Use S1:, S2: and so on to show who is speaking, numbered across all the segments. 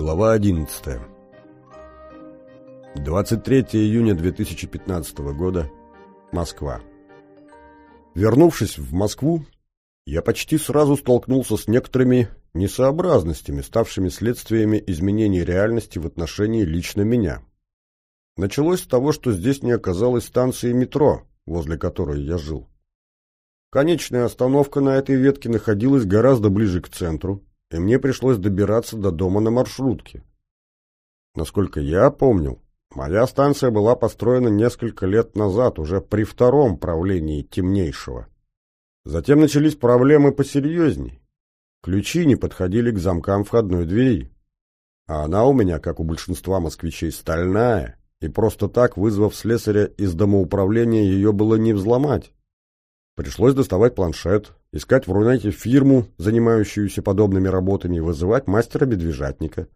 S1: Глава 11 23 июня 2015 года. Москва. Вернувшись в Москву, я почти сразу столкнулся с некоторыми несообразностями, ставшими следствиями изменений реальности в отношении лично меня. Началось с того, что здесь не оказалось станции метро, возле которой я жил. Конечная остановка на этой ветке находилась гораздо ближе к центру, и мне пришлось добираться до дома на маршрутке. Насколько я помнил, моя станция была построена несколько лет назад, уже при втором правлении темнейшего. Затем начались проблемы посерьезней. Ключи не подходили к замкам входной двери. А она у меня, как у большинства москвичей, стальная, и просто так, вызвав слесаря из домоуправления, ее было не взломать. Пришлось доставать планшет, искать в Рунете фирму, занимающуюся подобными работами, и вызывать мастера-медвежатника.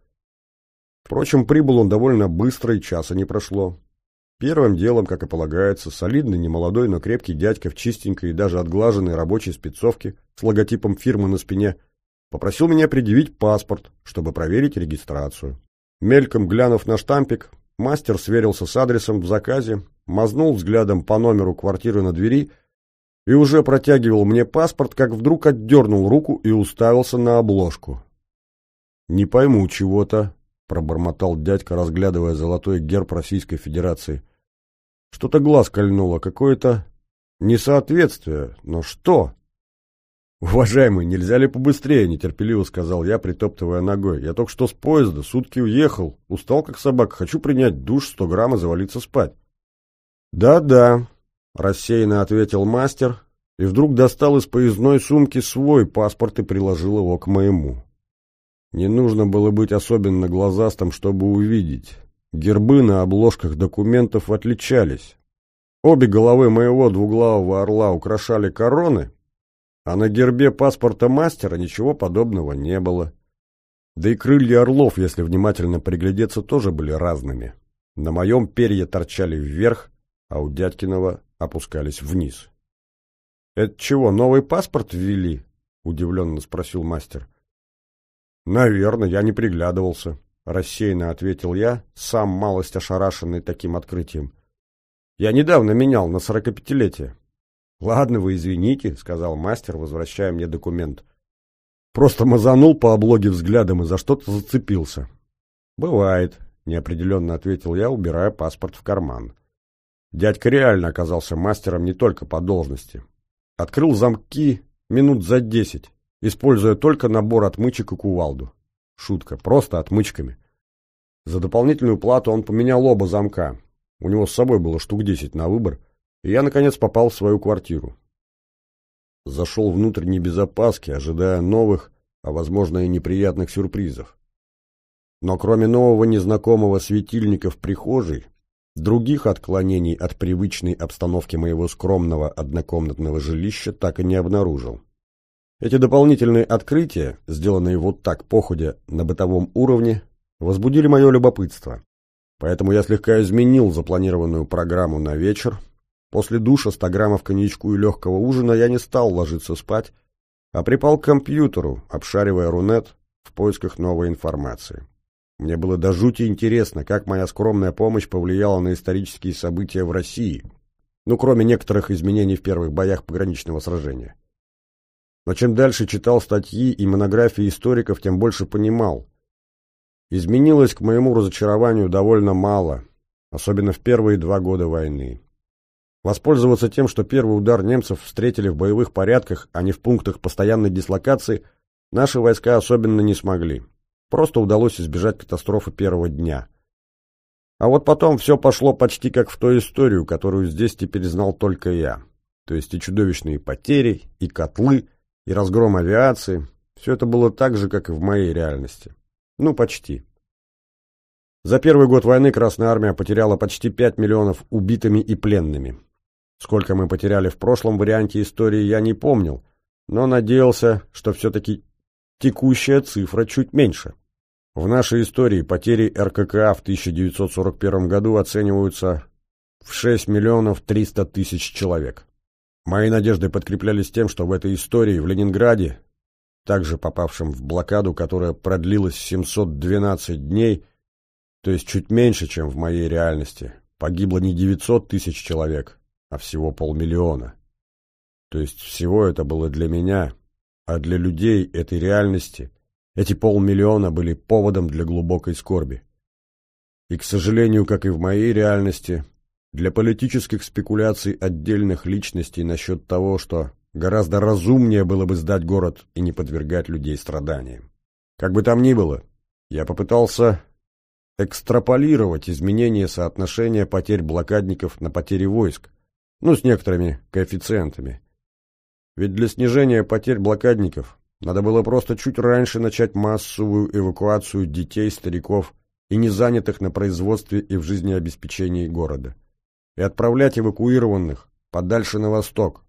S1: Впрочем, прибыл он довольно быстро, и часа не прошло. Первым делом, как и полагается, солидный, немолодой, но крепкий дядька в чистенькой и даже отглаженной рабочей спецовке с логотипом фирмы на спине попросил меня предъявить паспорт, чтобы проверить регистрацию. Мельком глянув на штампик, мастер сверился с адресом в заказе, мазнул взглядом по номеру квартиры на двери – и уже протягивал мне паспорт, как вдруг отдернул руку и уставился на обложку. «Не пойму чего-то», — пробормотал дядька, разглядывая золотой герб Российской Федерации. «Что-то глаз кольнуло, какое-то несоответствие, но что?» «Уважаемый, нельзя ли побыстрее?» — нетерпеливо сказал я, притоптывая ногой. «Я только что с поезда, сутки уехал, устал как собака, хочу принять душ, сто грамм и завалиться спать». «Да-да», Рассеянно ответил мастер и вдруг достал из поездной сумки свой паспорт и приложил его к моему. Не нужно было быть особенно глазастым, чтобы увидеть. Гербы на обложках документов отличались. Обе головы моего двуглавого орла украшали короны, а на гербе паспорта мастера ничего подобного не было. Да и крылья орлов, если внимательно приглядеться, тоже были разными. На моем перья торчали вверх, а у дядькиного опускались вниз. «Это чего, новый паспорт ввели?» — удивленно спросил мастер. «Наверное, я не приглядывался», — рассеянно ответил я, сам малость ошарашенный таким открытием. «Я недавно менял на сорокапятилетие». «Ладно, вы извините», — сказал мастер, возвращая мне документ. «Просто мазанул по облоге взглядом и за что-то зацепился». «Бывает», — неопределенно ответил я, убирая паспорт в карман. Дядька реально оказался мастером не только по должности. Открыл замки минут за десять, используя только набор отмычек и кувалду. Шутка, просто отмычками. За дополнительную плату он поменял оба замка. У него с собой было штук десять на выбор, и я, наконец, попал в свою квартиру. Зашел внутрь не без опаски, ожидая новых, а, возможно, и неприятных сюрпризов. Но кроме нового незнакомого светильника в прихожей, Других отклонений от привычной обстановки моего скромного однокомнатного жилища так и не обнаружил. Эти дополнительные открытия, сделанные вот так походя на бытовом уровне, возбудили мое любопытство. Поэтому я слегка изменил запланированную программу на вечер. После душа 100 граммов коньячку и легкого ужина я не стал ложиться спать, а припал к компьютеру, обшаривая рунет в поисках новой информации. Мне было до жути интересно, как моя скромная помощь повлияла на исторические события в России, ну, кроме некоторых изменений в первых боях пограничного сражения. Но чем дальше читал статьи и монографии историков, тем больше понимал. Изменилось к моему разочарованию довольно мало, особенно в первые два года войны. Воспользоваться тем, что первый удар немцев встретили в боевых порядках, а не в пунктах постоянной дислокации, наши войска особенно не смогли. Просто удалось избежать катастрофы первого дня. А вот потом все пошло почти как в той историю, которую здесь теперь знал только я. То есть и чудовищные потери, и котлы, и разгром авиации. Все это было так же, как и в моей реальности. Ну, почти. За первый год войны Красная Армия потеряла почти 5 миллионов убитыми и пленными. Сколько мы потеряли в прошлом варианте истории, я не помнил, но надеялся, что все-таки текущая цифра чуть меньше. В нашей истории потери РККА в 1941 году оцениваются в 6 миллионов 300 тысяч человек. Мои надежды подкреплялись тем, что в этой истории в Ленинграде также попавшим в блокаду, которая продлилась 712 дней, то есть чуть меньше, чем в моей реальности, погибло не 900 тысяч человек, а всего полмиллиона. То есть всего это было для меня, а для людей этой реальности эти полмиллиона были поводом для глубокой скорби. И, к сожалению, как и в моей реальности, для политических спекуляций отдельных личностей насчет того, что гораздо разумнее было бы сдать город и не подвергать людей страданиям. Как бы там ни было, я попытался экстраполировать изменение соотношения потерь блокадников на потери войск, ну, с некоторыми коэффициентами. Ведь для снижения потерь блокадников надо было просто чуть раньше начать массовую эвакуацию детей, стариков и незанятых на производстве и в жизнеобеспечении города. И отправлять эвакуированных подальше на восток.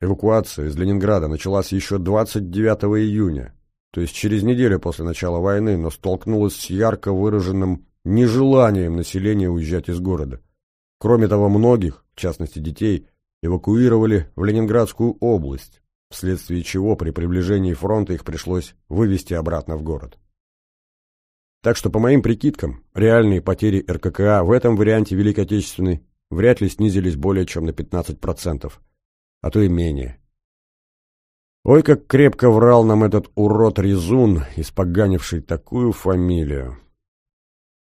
S1: Эвакуация из Ленинграда началась еще 29 июня, то есть через неделю после начала войны, но столкнулась с ярко выраженным нежеланием населения уезжать из города. Кроме того, многих, в частности детей, эвакуировали в Ленинградскую область, вследствие чего при приближении фронта их пришлось вывести обратно в город. Так что, по моим прикидкам, реальные потери РККА в этом варианте Великой Отечественной вряд ли снизились более чем на 15%, а то и менее. Ой, как крепко врал нам этот урод Резун, испоганивший такую фамилию.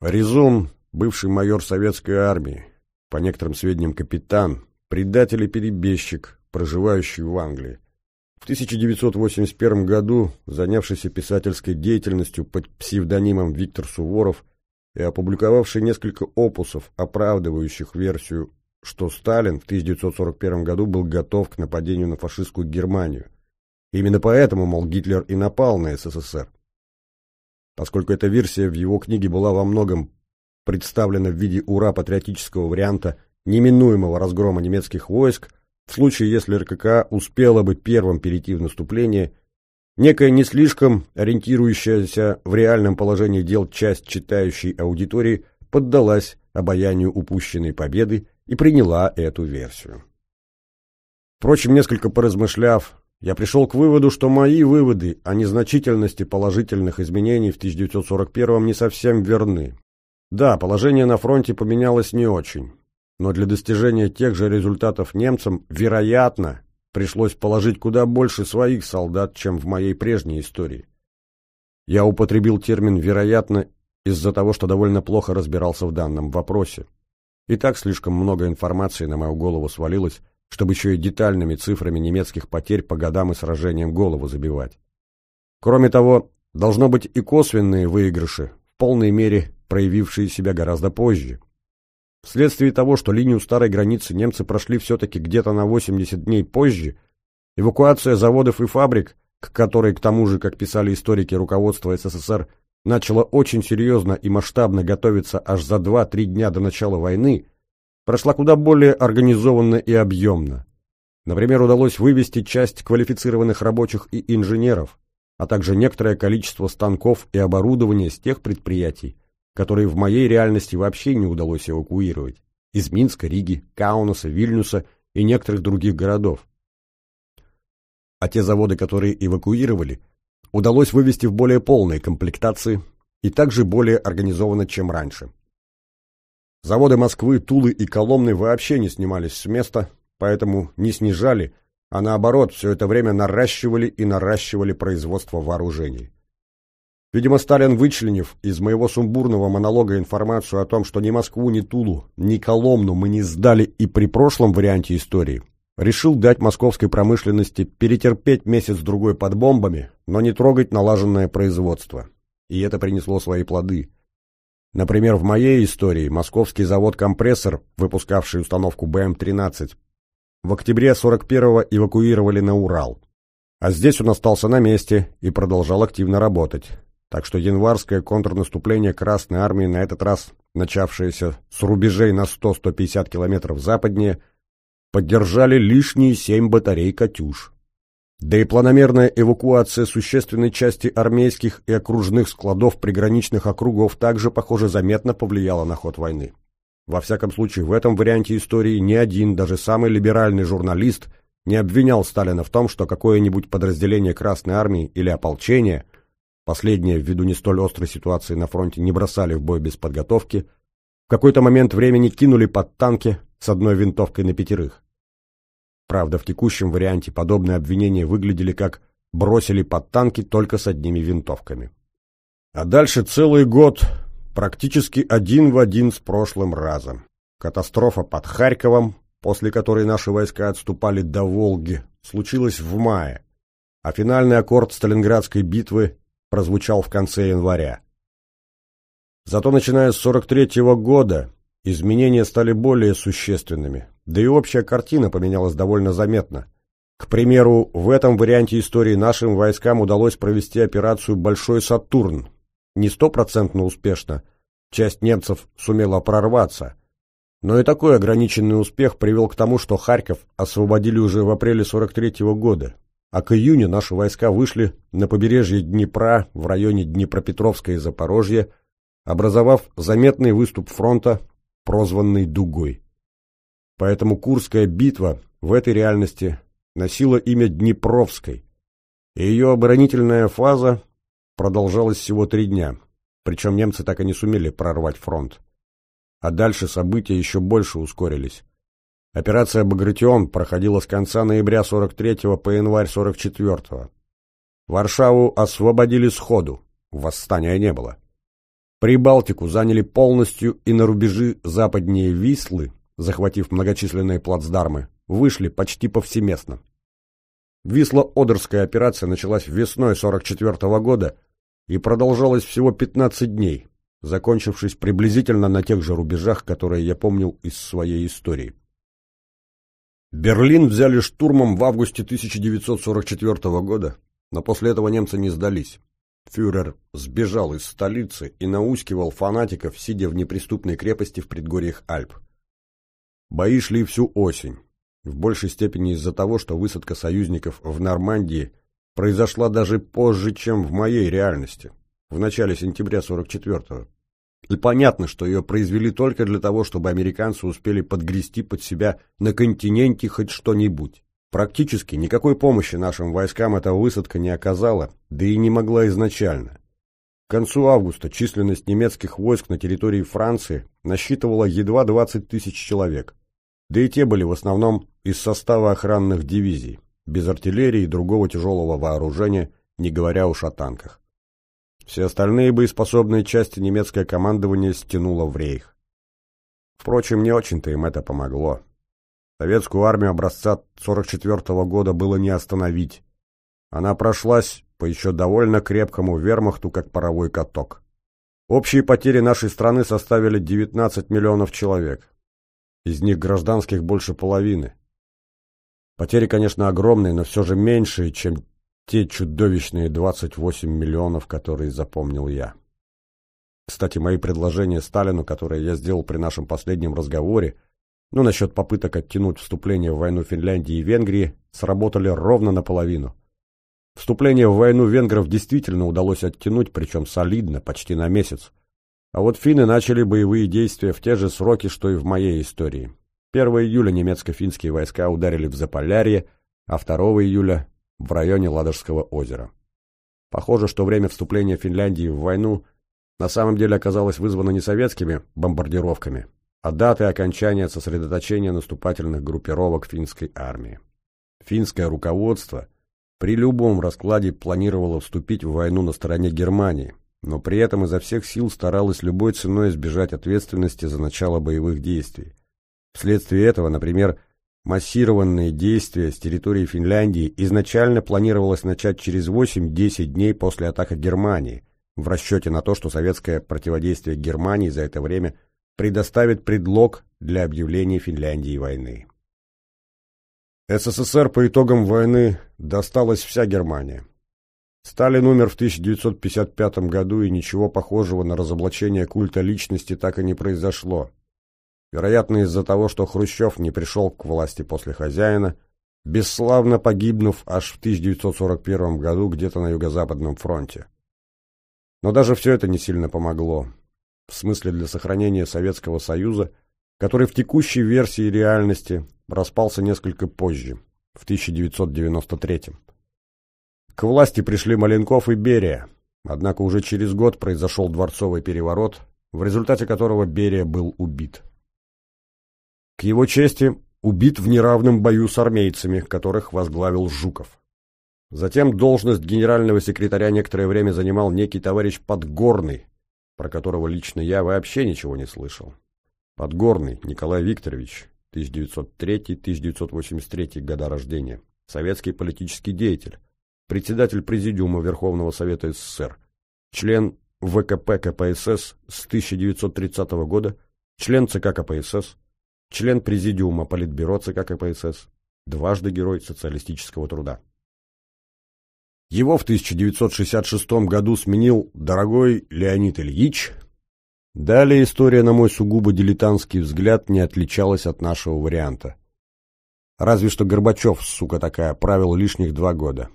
S1: Резун, бывший майор советской армии, по некоторым сведениям капитан, предатель и перебежчик, проживающий в Англии. В 1981 году, занявшийся писательской деятельностью под псевдонимом Виктор Суворов и опубликовавший несколько опусов, оправдывающих версию, что Сталин в 1941 году был готов к нападению на фашистскую Германию. Именно поэтому, мол, Гитлер и напал на СССР. Поскольку эта версия в его книге была во многом представлена в виде ура-патриотического варианта неминуемого разгрома немецких войск, в случае, если РКК успела бы первым перейти в наступление, некая не слишком ориентирующаяся в реальном положении дел часть читающей аудитории поддалась обаянию упущенной победы и приняла эту версию. Впрочем, несколько поразмышляв, я пришел к выводу, что мои выводы о незначительности положительных изменений в 1941 не совсем верны. Да, положение на фронте поменялось не очень но для достижения тех же результатов немцам, вероятно, пришлось положить куда больше своих солдат, чем в моей прежней истории. Я употребил термин «вероятно» из-за того, что довольно плохо разбирался в данном вопросе. И так слишком много информации на мою голову свалилось, чтобы еще и детальными цифрами немецких потерь по годам и сражениям голову забивать. Кроме того, должно быть и косвенные выигрыши, в полной мере проявившие себя гораздо позже. Вследствие того, что линию старой границы немцы прошли все-таки где-то на 80 дней позже, эвакуация заводов и фабрик, к которой, к тому же, как писали историки руководства СССР, начала очень серьезно и масштабно готовиться аж за 2-3 дня до начала войны, прошла куда более организованно и объемно. Например, удалось вывести часть квалифицированных рабочих и инженеров, а также некоторое количество станков и оборудования с тех предприятий, которые в моей реальности вообще не удалось эвакуировать, из Минска, Риги, Каунаса, Вильнюса и некоторых других городов. А те заводы, которые эвакуировали, удалось вывести в более полной комплектации и также более организованно, чем раньше. Заводы Москвы, Тулы и Коломны вообще не снимались с места, поэтому не снижали, а наоборот, все это время наращивали и наращивали производство вооружений. Видимо, Сталин, вычленив из моего сумбурного монолога информацию о том, что ни Москву, ни Тулу, ни Коломну мы не сдали и при прошлом варианте истории, решил дать московской промышленности перетерпеть месяц-другой под бомбами, но не трогать налаженное производство. И это принесло свои плоды. Например, в моей истории московский завод-компрессор, выпускавший установку БМ-13, в октябре 41-го эвакуировали на Урал. А здесь он остался на месте и продолжал активно работать. Так что январское контрнаступление Красной Армии, на этот раз начавшееся с рубежей на 100-150 километров западнее, поддержали лишние семь батарей «Катюш». Да и планомерная эвакуация существенной части армейских и окружных складов приграничных округов также, похоже, заметно повлияла на ход войны. Во всяком случае, в этом варианте истории ни один, даже самый либеральный журналист не обвинял Сталина в том, что какое-нибудь подразделение Красной Армии или ополчение, последнее ввиду не столь острой ситуации на фронте не бросали в бой без подготовки, в какой-то момент времени кинули под танки с одной винтовкой на пятерых. Правда, в текущем варианте подобные обвинения выглядели как «бросили под танки только с одними винтовками». А дальше целый год практически один в один с прошлым разом. Катастрофа под Харьковом, после которой наши войска отступали до Волги, случилась в мае, а финальный аккорд Сталинградской битвы прозвучал в конце января. Зато начиная с 43 -го года изменения стали более существенными, да и общая картина поменялась довольно заметно. К примеру, в этом варианте истории нашим войскам удалось провести операцию «Большой Сатурн», не стопроцентно успешно, часть немцев сумела прорваться. Но и такой ограниченный успех привел к тому, что Харьков освободили уже в апреле 43 -го года, а к июню наши войска вышли на побережье Днепра в районе Днепропетровска и Запорожья, образовав заметный выступ фронта, прозванный Дугой. Поэтому Курская битва в этой реальности носила имя Днепровской, и ее оборонительная фаза продолжалась всего три дня, причем немцы так и не сумели прорвать фронт. А дальше события еще больше ускорились. Операция «Багратион» проходила с конца ноября 43 по январь 44 -го. Варшаву освободили сходу, восстания не было. Прибалтику заняли полностью и на рубежи западнее Вислы, захватив многочисленные плацдармы, вышли почти повсеместно. Висло-Одерская операция началась весной 44 -го года и продолжалась всего 15 дней, закончившись приблизительно на тех же рубежах, которые я помнил из своей истории. Берлин взяли штурмом в августе 1944 года, но после этого немцы не сдались. Фюрер сбежал из столицы и наускивал фанатиков, сидя в неприступной крепости в предгорьях Альп. Бои шли всю осень, в большей степени из-за того, что высадка союзников в Нормандии произошла даже позже, чем в моей реальности, в начале сентября 44-го. И понятно, что ее произвели только для того, чтобы американцы успели подгрести под себя на континенте хоть что-нибудь. Практически никакой помощи нашим войскам эта высадка не оказала, да и не могла изначально. К концу августа численность немецких войск на территории Франции насчитывала едва 20 тысяч человек. Да и те были в основном из состава охранных дивизий без артиллерии и другого тяжелого вооружения, не говоря уж о танках. Все остальные боеспособные части немецкое командование стянуло в рейх. Впрочем, не очень-то им это помогло. Советскую армию образца 44 -го года было не остановить. Она прошлась по еще довольно крепкому вермахту, как паровой каток. Общие потери нашей страны составили 19 миллионов человек. Из них гражданских больше половины. Потери, конечно, огромные, но все же меньшие, чем те чудовищные 28 миллионов, которые запомнил я. Кстати, мои предложения Сталину, которые я сделал при нашем последнем разговоре, ну, насчет попыток оттянуть вступление в войну Финляндии и Венгрии, сработали ровно наполовину. Вступление в войну венгров действительно удалось оттянуть, причем солидно, почти на месяц. А вот финны начали боевые действия в те же сроки, что и в моей истории. 1 июля немецко-финские войска ударили в Заполярье, а 2 июля – в районе Ладожского озера. Похоже, что время вступления Финляндии в войну на самом деле оказалось вызвано не советскими бомбардировками, а датой окончания сосредоточения наступательных группировок финской армии. Финское руководство при любом раскладе планировало вступить в войну на стороне Германии, но при этом изо всех сил старалось любой ценой избежать ответственности за начало боевых действий. Вследствие этого, например, массированные действия с территории Финляндии изначально планировалось начать через 8-10 дней после атаки Германии, в расчете на то, что советское противодействие Германии за это время предоставит предлог для объявления Финляндии войны. СССР по итогам войны досталась вся Германия. Сталин умер в 1955 году, и ничего похожего на разоблачение культа личности так и не произошло. Вероятно, из-за того, что Хрущев не пришел к власти после хозяина, бесславно погибнув аж в 1941 году где-то на Юго-Западном фронте. Но даже все это не сильно помогло. В смысле для сохранения Советского Союза, который в текущей версии реальности распался несколько позже, в 1993 К власти пришли Маленков и Берия, однако уже через год произошел дворцовый переворот, в результате которого Берия был убит. К его чести, убит в неравном бою с армейцами, которых возглавил Жуков. Затем должность генерального секретаря некоторое время занимал некий товарищ Подгорный, про которого лично я вообще ничего не слышал. Подгорный Николай Викторович, 1903-1983 года рождения, советский политический деятель, председатель Президиума Верховного Совета СССр, член ВКП КПСС с 1930 года, член ЦК КПСС, член Президиума Политбюро ЦК КПСС, дважды Герой социалистического труда. Его в 1966 году сменил дорогой Леонид Ильич. Далее история, на мой сугубо дилетантский взгляд, не отличалась от нашего варианта. Разве что Горбачев, сука такая, правил лишних два года.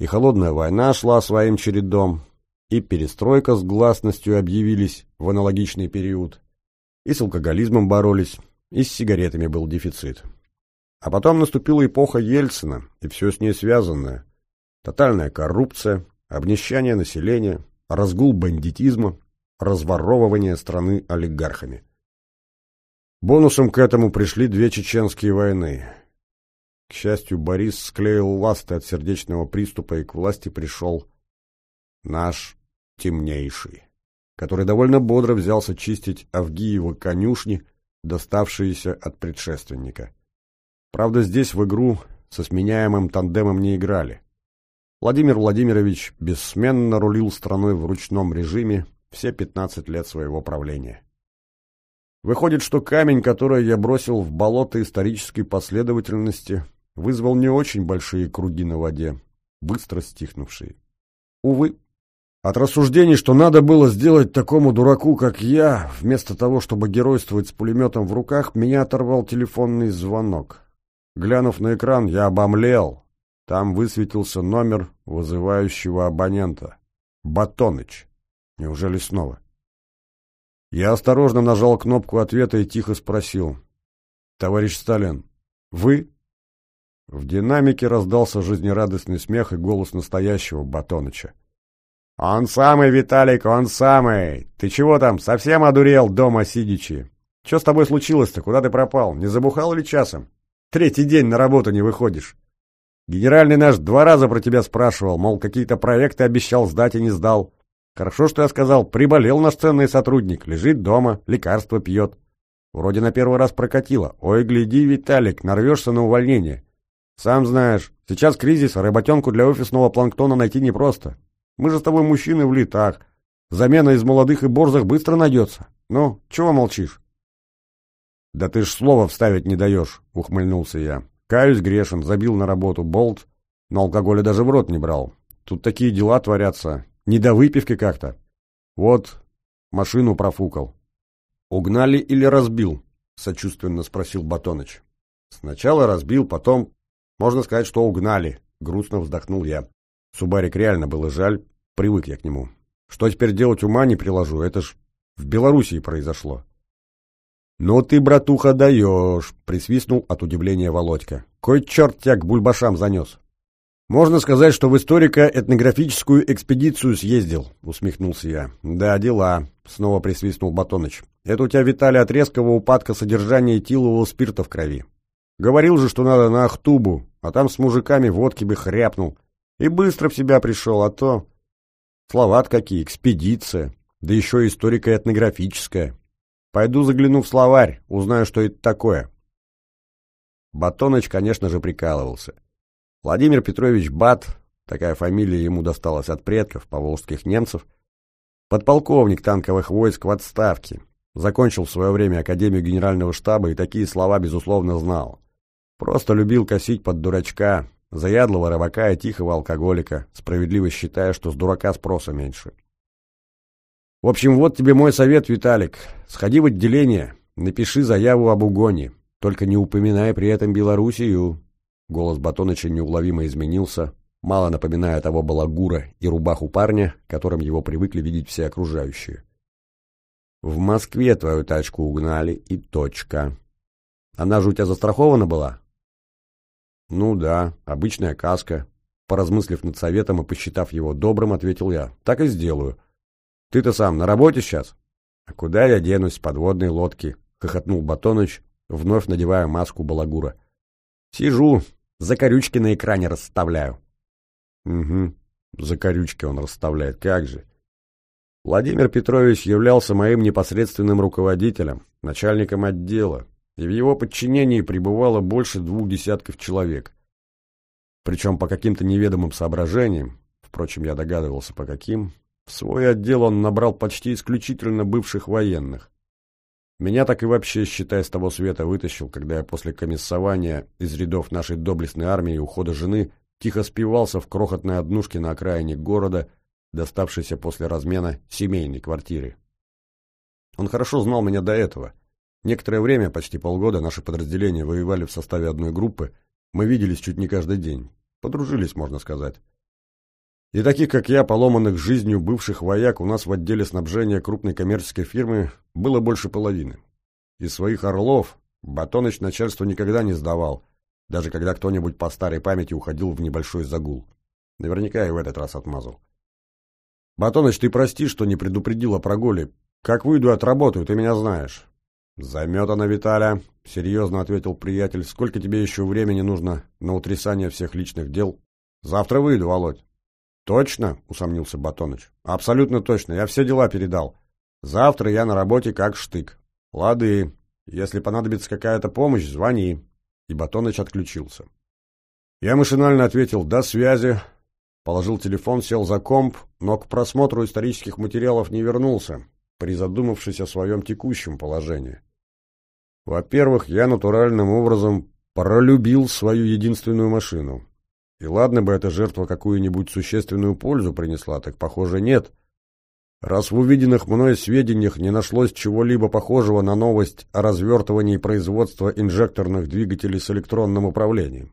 S1: И холодная война шла своим чередом, и перестройка с гласностью объявились в аналогичный период, и с алкоголизмом боролись, и с сигаретами был дефицит. А потом наступила эпоха Ельцина, и все с ней связанное – Тотальная коррупция, обнищание населения, разгул бандитизма, разворовывание страны олигархами. Бонусом к этому пришли две чеченские войны. К счастью, Борис склеил ласты от сердечного приступа и к власти пришел наш темнейший, который довольно бодро взялся чистить Авгиева конюшни, доставшиеся от предшественника. Правда, здесь в игру со сменяемым тандемом не играли. Владимир Владимирович бессменно рулил страной в ручном режиме все 15 лет своего правления. Выходит, что камень, который я бросил в болото исторической последовательности, вызвал не очень большие круги на воде, быстро стихнувшие. Увы, от рассуждений, что надо было сделать такому дураку, как я, вместо того, чтобы геройствовать с пулеметом в руках, меня оторвал телефонный звонок. Глянув на экран, я обомлел. Там высветился номер вызывающего абонента. Батоныч. Неужели снова? Я осторожно нажал кнопку ответа и тихо спросил. «Товарищ Сталин, вы?» В динамике раздался жизнерадостный смех и голос настоящего Батоныча. «Он самый, Виталик, он самый! Ты чего там, совсем одурел дома сидячи? Что с тобой случилось-то? Куда ты пропал? Не забухал ли часом? Третий день на работу не выходишь. Генеральный наш два раза про тебя спрашивал, мол, какие-то проекты обещал сдать и не сдал. Хорошо, что я сказал, приболел наш ценный сотрудник, лежит дома, лекарства пьет. Вроде на первый раз прокатило. Ой, гляди, Виталик, нарвешься на увольнение. Сам знаешь, сейчас кризис, а работенку для офисного планктона найти непросто. Мы же с тобой мужчины в летах. Замена из молодых и борзых быстро найдется. Ну, чего молчишь? Да ты ж слова вставить не даешь, ухмыльнулся я. Каюсь грешен, забил на работу болт, но алкоголя даже в рот не брал. Тут такие дела творятся, не до выпивки как-то. Вот, машину профукал. «Угнали или разбил?» — сочувственно спросил Батоныч. «Сначала разбил, потом, можно сказать, что угнали», — грустно вздохнул я. Субарик реально было жаль, привык я к нему. Что теперь делать ума не приложу, это ж в Белоруссии произошло. «Ну ты, братуха, даешь!» — присвистнул от удивления Володька. «Кой черт тебя к бульбашам занес?» «Можно сказать, что в историко-этнографическую экспедицию съездил», — усмехнулся я. «Да, дела», — снова присвистнул Батоныч. «Это у тебя, Виталий, от резкого упадка содержания этилового спирта в крови. Говорил же, что надо на Ахтубу, а там с мужиками водки бы хряпнул. И быстро в себя пришел, а то... Слова какие, экспедиция, да еще историко-этнографическая». Пойду загляну в словарь, узнаю, что это такое. Батоныч, конечно же, прикалывался. Владимир Петрович Бат, такая фамилия ему досталась от предков, поволжских немцев, подполковник танковых войск в отставке, закончил в свое время Академию Генерального штаба и такие слова, безусловно, знал. Просто любил косить под дурачка, заядлого рыбака и тихого алкоголика, справедливо считая, что с дурака спроса меньше. В общем, вот тебе мой совет, Виталик. Сходи в отделение, напиши заяву об угоне. Только не упоминай при этом Белоруссию. Голос Батоныча неуловимо изменился, мало напоминая того балагура и рубаху парня, которым его привыкли видеть все окружающие. В Москве твою тачку угнали, и точка. Она же у тебя застрахована была? Ну да, обычная каска. Поразмыслив над советом и посчитав его добрым, ответил я. Так и сделаю. Ты-то сам на работе сейчас? А куда я денусь с подводной лодки? Хохотнул Батоныч, вновь надевая маску балагура. Сижу, закорючки на экране расставляю. Угу, закорючки он расставляет, как же. Владимир Петрович являлся моим непосредственным руководителем, начальником отдела, и в его подчинении пребывало больше двух десятков человек. Причем по каким-то неведомым соображениям, впрочем, я догадывался по каким, в свой отдел он набрал почти исключительно бывших военных. Меня так и вообще, считай, с того света вытащил, когда я после комиссования из рядов нашей доблестной армии и ухода жены тихо спивался в крохотной однушке на окраине города, доставшейся после размена семейной квартире. Он хорошо знал меня до этого. Некоторое время, почти полгода, наши подразделения воевали в составе одной группы, мы виделись чуть не каждый день. Подружились, можно сказать. И таких, как я, поломанных жизнью бывших вояк, у нас в отделе снабжения крупной коммерческой фирмы было больше половины. Из своих орлов Батоныч начальство никогда не сдавал, даже когда кто-нибудь по старой памяти уходил в небольшой загул. Наверняка и в этот раз отмазал. «Батоныч, ты прости, что не предупредил о прогуле. Как выйду, отработаю, ты меня знаешь». «Заметана, Виталя», — серьезно ответил приятель. «Сколько тебе еще времени нужно на утрясание всех личных дел?» «Завтра выйду, Володь». «Точно?» — усомнился Батоныч. «Абсолютно точно. Я все дела передал. Завтра я на работе как штык. Лады. Если понадобится какая-то помощь, звони». И Батоныч отключился. Я машинально ответил «до связи», положил телефон, сел за комп, но к просмотру исторических материалов не вернулся, призадумавшись о своем текущем положении. Во-первых, я натуральным образом пролюбил свою единственную машину. И ладно бы эта жертва какую-нибудь существенную пользу принесла, так, похоже, нет. Раз в увиденных мной сведениях не нашлось чего-либо похожего на новость о развертывании производства инжекторных двигателей с электронным управлением.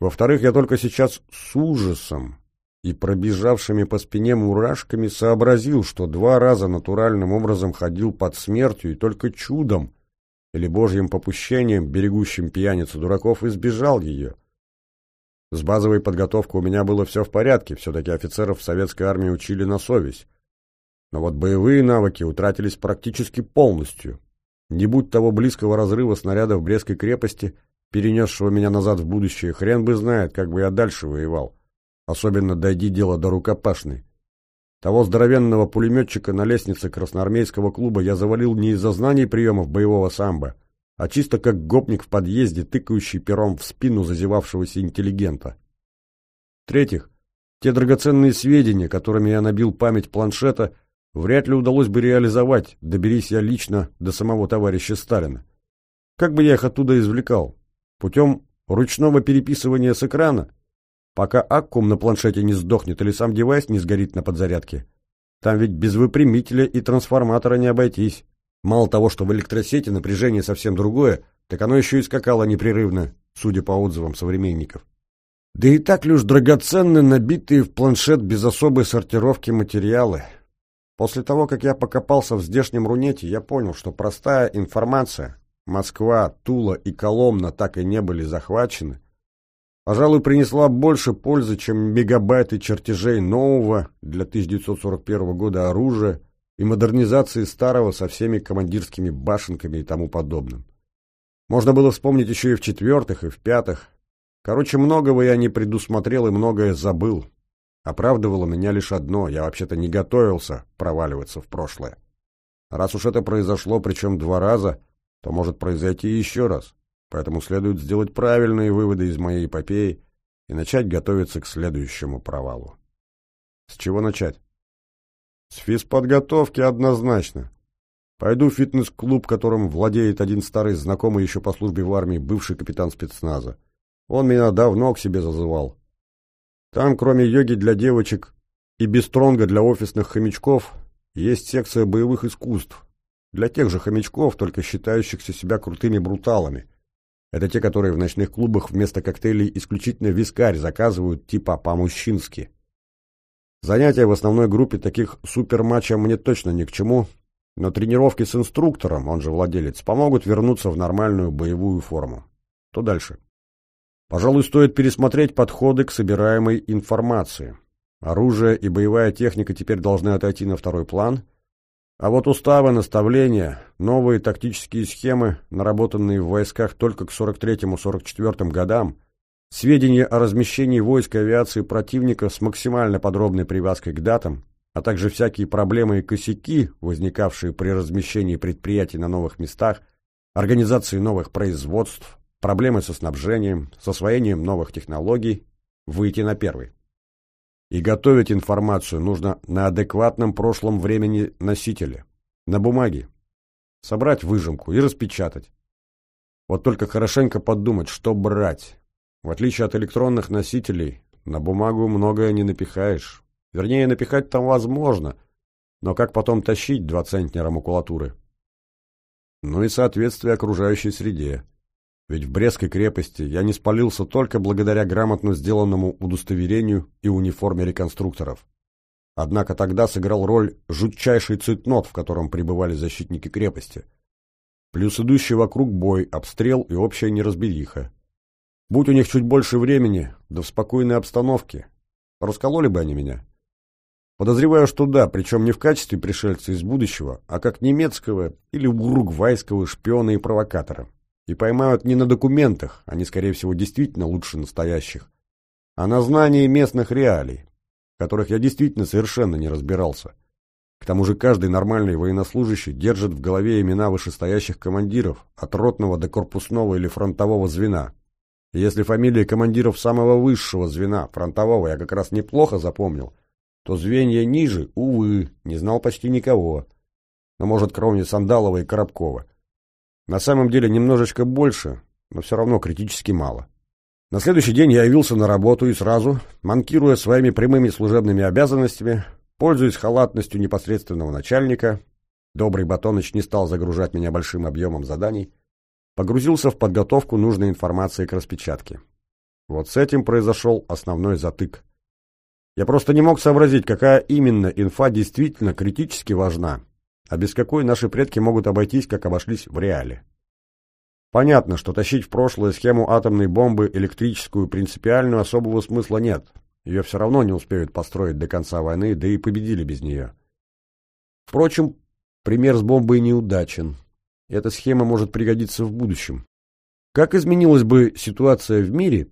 S1: Во-вторых, я только сейчас с ужасом и пробежавшими по спине мурашками сообразил, что два раза натуральным образом ходил под смертью и только чудом или божьим попущением, берегущим пьяницу дураков, избежал ее. С базовой подготовкой у меня было все в порядке, все-таки офицеров в советской армии учили на совесть. Но вот боевые навыки утратились практически полностью. Не будь того близкого разрыва снаряда в Брестской крепости, перенесшего меня назад в будущее, хрен бы знает, как бы я дальше воевал особенно дойди дело до рукопашной. Того здоровенного пулеметчика на лестнице красноармейского клуба я завалил не из-за знаний приемов боевого самбо, а чисто как гопник в подъезде, тыкающий пером в спину зазевавшегося интеллигента. В-третьих, те драгоценные сведения, которыми я набил память планшета, вряд ли удалось бы реализовать, доберись я лично до самого товарища Сталина. Как бы я их оттуда извлекал? Путем ручного переписывания с экрана? Пока аккум на планшете не сдохнет или сам девайс не сгорит на подзарядке. Там ведь без выпрямителя и трансформатора не обойтись. Мало того, что в электросети напряжение совсем другое, так оно еще и скакало непрерывно, судя по отзывам современников. Да и так лишь драгоценны набитые в планшет без особой сортировки материалы. После того, как я покопался в здешнем рунете, я понял, что простая информация, Москва, Тула и Коломна так и не были захвачены, пожалуй, принесла больше пользы, чем мегабайты чертежей нового для 1941 года оружия и модернизации старого со всеми командирскими башенками и тому подобным. Можно было вспомнить еще и в четвертых, и в пятых. Короче, многого я не предусмотрел и многое забыл. Оправдывало меня лишь одно, я вообще-то не готовился проваливаться в прошлое. Раз уж это произошло, причем два раза, то может произойти еще раз. Поэтому следует сделать правильные выводы из моей эпопеи и начать готовиться к следующему провалу. С чего начать? С физподготовки однозначно. Пойду в фитнес-клуб, которым владеет один старый знакомый еще по службе в армии, бывший капитан спецназа. Он меня давно к себе зазывал. Там, кроме йоги для девочек и бистронга для офисных хомячков, есть секция боевых искусств. Для тех же хомячков, только считающихся себя крутыми бруталами. Это те, которые в ночных клубах вместо коктейлей исключительно вискарь заказывают типа по-мужчински. Занятия в основной группе таких суперматча мне точно ни к чему, но тренировки с инструктором, он же владелец, помогут вернуться в нормальную боевую форму. То дальше. Пожалуй, стоит пересмотреть подходы к собираемой информации. Оружие и боевая техника теперь должны отойти на второй план, а вот уставы, наставления, новые тактические схемы, наработанные в войсках только к 43-44 годам, сведения о размещении войск и авиации противника с максимально подробной привязкой к датам, а также всякие проблемы и косяки, возникавшие при размещении предприятий на новых местах, организации новых производств, проблемы со снабжением, с освоением новых технологий, выйти на первый. И готовить информацию нужно на адекватном прошлом времени носителе, на бумаге. Собрать выжимку и распечатать. Вот только хорошенько подумать, что брать. В отличие от электронных носителей, на бумагу многое не напихаешь. Вернее, напихать там возможно, но как потом тащить два центнера макулатуры? Ну и соответствие окружающей среде. Ведь в Брестской крепости я не спалился только благодаря грамотно сделанному удостоверению и униформе реконструкторов. Однако тогда сыграл роль жутчайший цитнот, в котором пребывали защитники крепости. Плюс идущий вокруг бой, обстрел и общая неразбериха. Будь у них чуть больше времени, да в спокойной обстановке, раскололи бы они меня. Подозреваю, что да, причем не в качестве пришельца из будущего, а как немецкого или уругвайского шпиона и провокатора. И поймают не на документах, они, скорее всего, действительно лучше настоящих, а на знании местных реалий, в которых я действительно совершенно не разбирался. К тому же каждый нормальный военнослужащий держит в голове имена вышестоящих командиров, от ротного до корпусного или фронтового звена. И если фамилии командиров самого высшего звена, фронтового, я как раз неплохо запомнил, то звенья ниже, увы, не знал почти никого. Но, может, кроме Сандалова и Коробкова. На самом деле немножечко больше, но все равно критически мало. На следующий день я явился на работу и сразу, манкируя своими прямыми служебными обязанностями, пользуясь халатностью непосредственного начальника, добрый Батоныч не стал загружать меня большим объемом заданий, погрузился в подготовку нужной информации к распечатке. Вот с этим произошел основной затык. Я просто не мог сообразить, какая именно инфа действительно критически важна, а без какой наши предки могут обойтись, как обошлись в реале. Понятно, что тащить в прошлое схему атомной бомбы электрическую принципиальную особого смысла нет. Ее все равно не успеют построить до конца войны, да и победили без нее. Впрочем, пример с бомбой неудачен. Эта схема может пригодиться в будущем. Как изменилась бы ситуация в мире,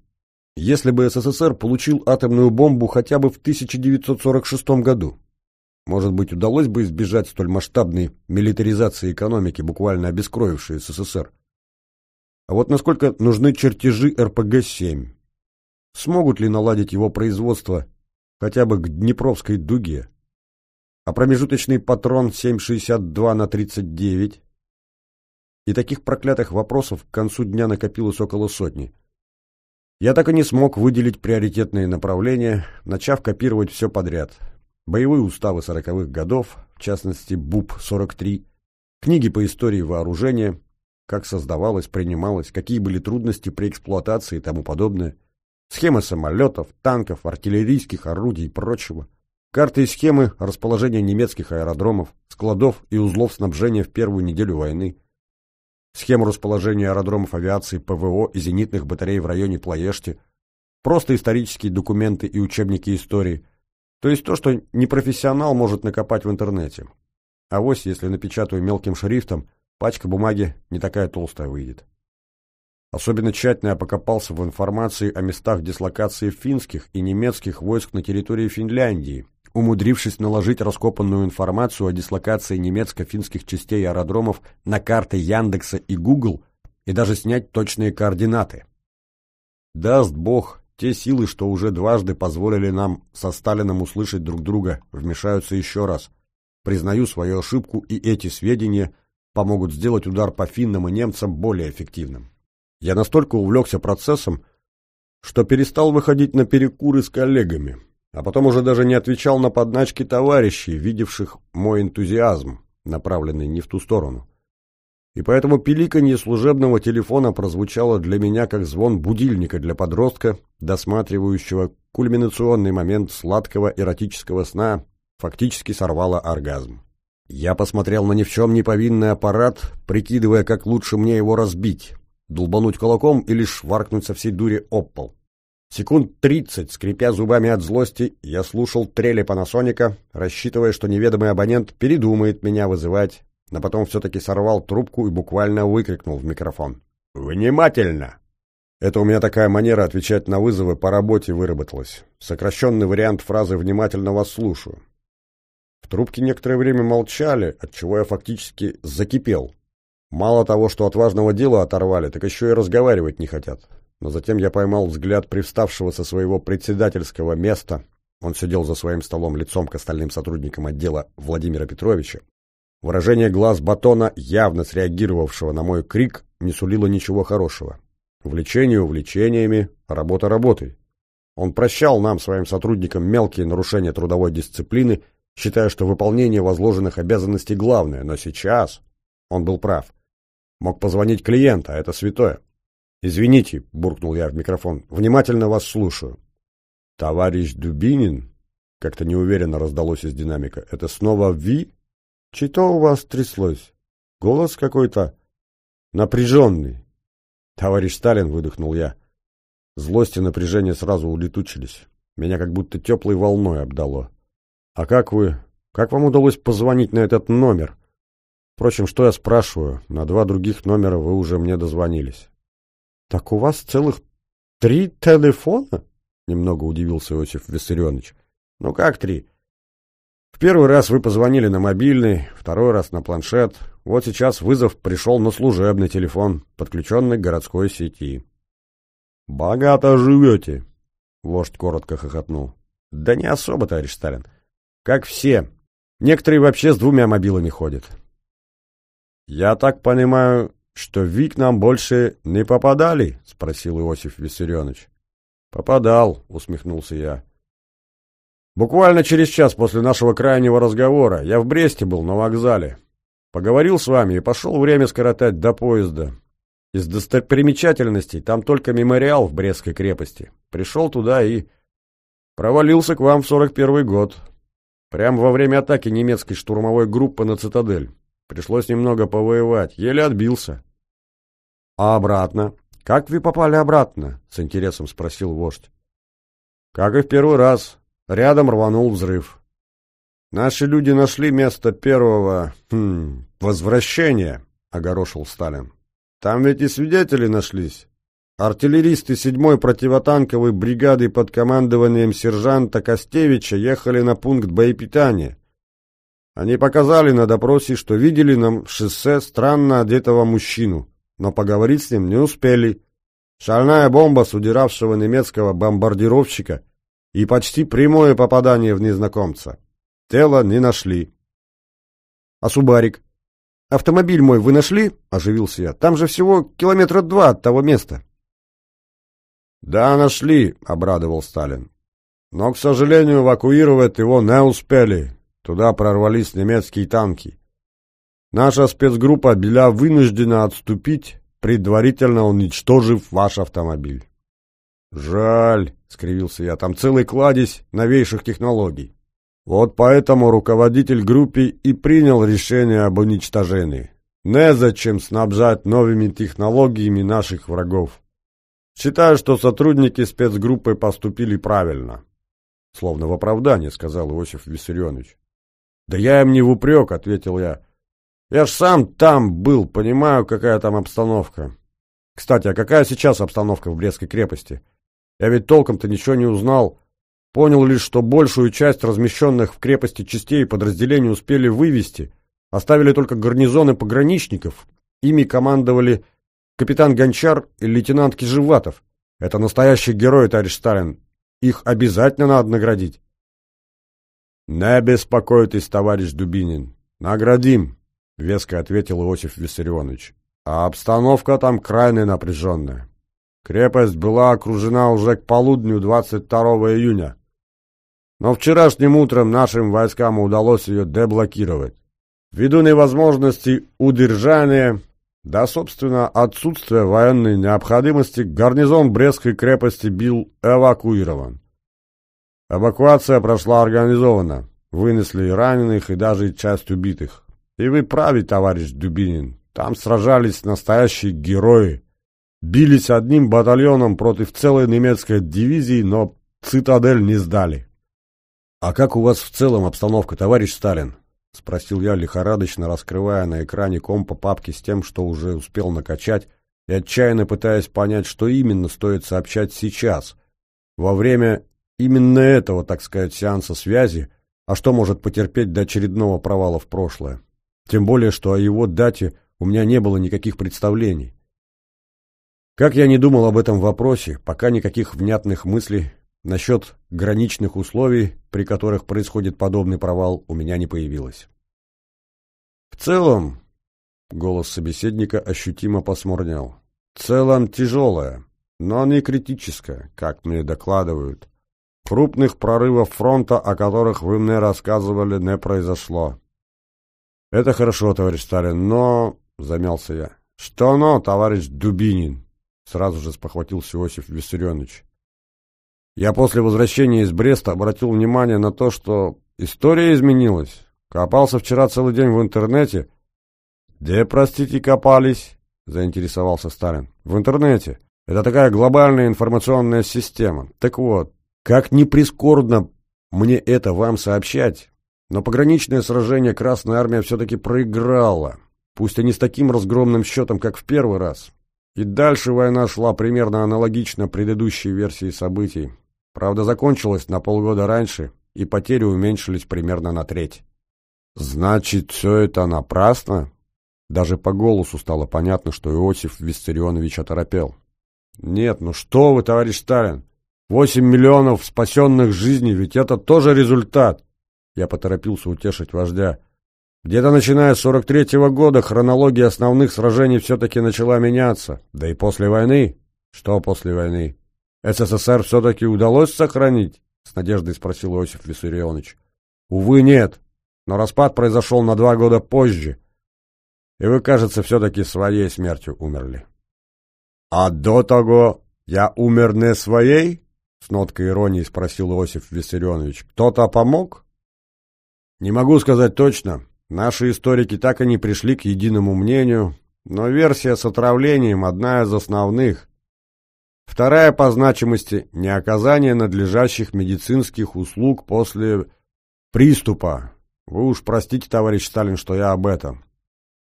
S1: если бы СССР получил атомную бомбу хотя бы в 1946 году? Может быть, удалось бы избежать столь масштабной милитаризации экономики, буквально обескровившей СССР. А вот насколько нужны чертежи РПГ-7? Смогут ли наладить его производство хотя бы к Днепровской дуге? А промежуточный патрон 7,62 на 39? И таких проклятых вопросов к концу дня накопилось около сотни. Я так и не смог выделить приоритетные направления, начав копировать все подряд – боевые уставы сороковых годов, в частности БУП-43, книги по истории вооружения, как создавалось, принималось, какие были трудности при эксплуатации и тому подобное, схемы самолетов, танков, артиллерийских орудий и прочего, карты и схемы расположения немецких аэродромов, складов и узлов снабжения в первую неделю войны, схему расположения аэродромов авиации ПВО и зенитных батарей в районе Плоешти, просто исторические документы и учебники истории – то есть то, что непрофессионал может накопать в интернете. А вось, если напечатаю мелким шрифтом, пачка бумаги не такая толстая выйдет. Особенно тщательно я покопался в информации о местах дислокации финских и немецких войск на территории Финляндии, умудрившись наложить раскопанную информацию о дислокации немецко-финских частей аэродромов на карты Яндекса и Google и даже снять точные координаты. Даст бог, те силы, что уже дважды позволили нам со Сталином услышать друг друга, вмешаются еще раз. Признаю свою ошибку, и эти сведения помогут сделать удар по финнам и немцам более эффективным. Я настолько увлекся процессом, что перестал выходить на перекуры с коллегами, а потом уже даже не отвечал на подначки товарищей, видевших мой энтузиазм, направленный не в ту сторону и поэтому пиликанье служебного телефона прозвучало для меня как звон будильника для подростка, досматривающего кульминационный момент сладкого эротического сна, фактически сорвало оргазм. Я посмотрел на ни в чем не повинный аппарат, прикидывая, как лучше мне его разбить. долбануть кулаком или шваркнуть со всей дури об пол. Секунд тридцать, скрипя зубами от злости, я слушал трели Панасоника, рассчитывая, что неведомый абонент передумает меня вызывать, но потом все-таки сорвал трубку и буквально выкрикнул в микрофон. «Внимательно!» Это у меня такая манера отвечать на вызовы по работе выработалась. Сокращенный вариант фразы «внимательно вас слушаю». В трубке некоторое время молчали, отчего я фактически закипел. Мало того, что от важного дела оторвали, так еще и разговаривать не хотят но затем я поймал взгляд привставшего со своего председательского места. Он сидел за своим столом лицом к остальным сотрудникам отдела Владимира Петровича. Выражение глаз Батона, явно среагировавшего на мой крик, не сулило ничего хорошего. Увлечение увлечениями, работа работой. Он прощал нам, своим сотрудникам, мелкие нарушения трудовой дисциплины, считая, что выполнение возложенных обязанностей главное, но сейчас он был прав. Мог позвонить клиент, а это святое. «Извините», — буркнул я в микрофон, — «внимательно вас слушаю». «Товарищ Дубинин?» — как-то неуверенно раздалось из динамика. «Это снова Ви? Что у вас тряслось? Голос какой-то напряженный». «Товарищ Сталин», — выдохнул я. Злость и напряжение сразу улетучились. Меня как будто теплой волной обдало. «А как вы... Как вам удалось позвонить на этот номер?» Впрочем, что я спрашиваю? На два других номера вы уже мне дозвонились. «Так у вас целых три телефона?» — немного удивился Иосиф Виссарионович. «Ну как три?» «В первый раз вы позвонили на мобильный, второй раз на планшет. Вот сейчас вызов пришел на служебный телефон, подключенный к городской сети». «Богато живете!» — вождь коротко хохотнул. «Да не особо, товарищ Сталин. Как все. Некоторые вообще с двумя мобилами ходят». «Я так понимаю, что Ви к нам больше не попадали? — спросил Иосиф Виссарионович. — Попадал, — усмехнулся я. Буквально через час после нашего крайнего разговора я в Бресте был на вокзале. Поговорил с вами и пошел время скоротать до поезда. Из достопримечательностей там только мемориал в Брестской крепости. Пришел туда и провалился к вам в сорок первый год. Прямо во время атаки немецкой штурмовой группы на цитадель. Пришлось немного повоевать, еле отбился. — А обратно? Как вы попали обратно? — с интересом спросил вождь. — Как и в первый раз. Рядом рванул взрыв. Наши люди нашли место первого... Хм, возвращения, — огорошил Сталин. Там ведь и свидетели нашлись. Артиллеристы седьмой противотанковой бригады под командованием сержанта Костевича ехали на пункт боепитания. Они показали на допросе, что видели на шоссе странно одетого мужчину, но поговорить с ним не успели. Шальная бомба с удиравшего немецкого бомбардировщика и почти прямое попадание в незнакомца. Тело не нашли. А Субарик? Автомобиль мой вы нашли? Оживился я. Там же всего километра два от того места. Да, нашли, обрадовал Сталин. Но, к сожалению, эвакуировать его не успели. Туда прорвались немецкие танки. Наша спецгруппа была вынуждена отступить, предварительно уничтожив ваш автомобиль. «Жаль», — скривился я, — «там целый кладезь новейших технологий. Вот поэтому руководитель группы и принял решение об уничтожении. Незачем снабжать новыми технологиями наших врагов. Считаю, что сотрудники спецгруппы поступили правильно». Словно в оправдание, сказал Иосиф Виссарионович. «Да я им не в упрек», — ответил я. «Я ж сам там был, понимаю, какая там обстановка. Кстати, а какая сейчас обстановка в Брестской крепости? Я ведь толком-то ничего не узнал. Понял лишь, что большую часть размещенных в крепости частей и подразделений успели вывести. Оставили только гарнизоны пограничников. Ими командовали капитан Гончар и лейтенант Кижеватов. Это настоящие герои, товарищ Сталин. Их обязательно надо наградить. «Не беспокойтесь, товарищ Дубинин. Наградим», — веско ответил Иосиф Виссарионович. «А обстановка там крайне напряженная. Крепость была окружена уже к полудню 22 июня. Но вчерашним утром нашим войскам удалось ее деблокировать. Ввиду невозможности удержания, да, собственно, отсутствия военной необходимости, гарнизон Брестской крепости был эвакуирован. Эвакуация прошла организованно. Вынесли и раненых, и даже часть убитых. И вы правы, товарищ Дубинин. Там сражались настоящие герои. Бились одним батальоном против целой немецкой дивизии, но цитадель не сдали. «А как у вас в целом обстановка, товарищ Сталин?» — спросил я, лихорадочно раскрывая на экране компа папки с тем, что уже успел накачать, и отчаянно пытаясь понять, что именно стоит сообщать сейчас, во время именно этого, так сказать, сеанса связи, а что может потерпеть до очередного провала в прошлое. Тем более, что о его дате у меня не было никаких представлений. Как я не думал об этом вопросе, пока никаких внятных мыслей насчет граничных условий, при которых происходит подобный провал, у меня не появилось. В целом, голос собеседника ощутимо посмурнял. В целом тяжелая, но не критическая, как мне докладывают. Крупных прорывов фронта, о которых вы мне рассказывали, не произошло. Это хорошо, товарищ Сталин, но... Замялся я. Что но, товарищ Дубинин? Сразу же спохватился Иосиф Виссарионович. Я после возвращения из Бреста обратил внимание на то, что история изменилась. Копался вчера целый день в интернете. Где, простите, копались? Заинтересовался Сталин. В интернете. Это такая глобальная информационная система. Так вот, как ни прискорбно мне это вам сообщать, но пограничное сражение Красная Армия все-таки проиграла, пусть и не с таким разгромным счетом, как в первый раз. И дальше война шла примерно аналогично предыдущей версии событий. Правда, закончилась на полгода раньше, и потери уменьшились примерно на треть. «Значит, все это напрасно?» Даже по голосу стало понятно, что Иосиф Виссарионович оторопел. «Нет, ну что вы, товарищ Сталин! Восемь миллионов спасенных жизней, ведь это тоже результат. Я поторопился утешить вождя. Где-то начиная с 43-го года хронология основных сражений все-таки начала меняться. Да и после войны. Что после войны? СССР все-таки удалось сохранить? С надеждой спросил Иосиф Виссарионович. Увы, нет. Но распад произошел на два года позже. И вы, кажется, все-таки своей смертью умерли. А до того я умер не своей? С ноткой иронии спросил Иосиф Виссарионович. «Кто-то помог?» «Не могу сказать точно. Наши историки так и не пришли к единому мнению, но версия с отравлением одна из основных. Вторая по значимости – неоказание надлежащих медицинских услуг после приступа. Вы уж простите, товарищ Сталин, что я об этом.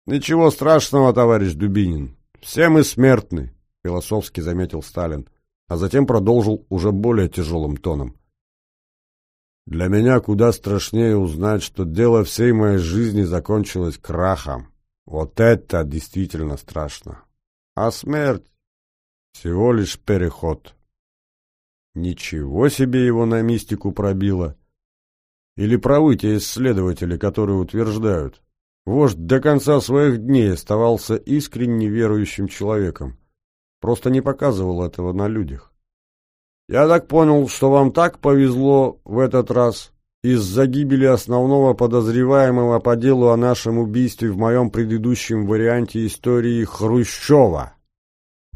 S1: Ничего страшного, товарищ Дубинин. Все мы смертны, философски заметил Сталин а затем продолжил уже более тяжелым тоном. «Для меня куда страшнее узнать, что дело всей моей жизни закончилось крахом. Вот это действительно страшно. А смерть — всего лишь переход. Ничего себе его на мистику пробило. Или правы те исследователи, которые утверждают, вождь до конца своих дней оставался искренне верующим человеком. Просто не показывал этого на людях. Я так понял, что вам так повезло в этот раз из-за гибели основного подозреваемого по делу о нашем убийстве в моем предыдущем варианте истории Хрущева.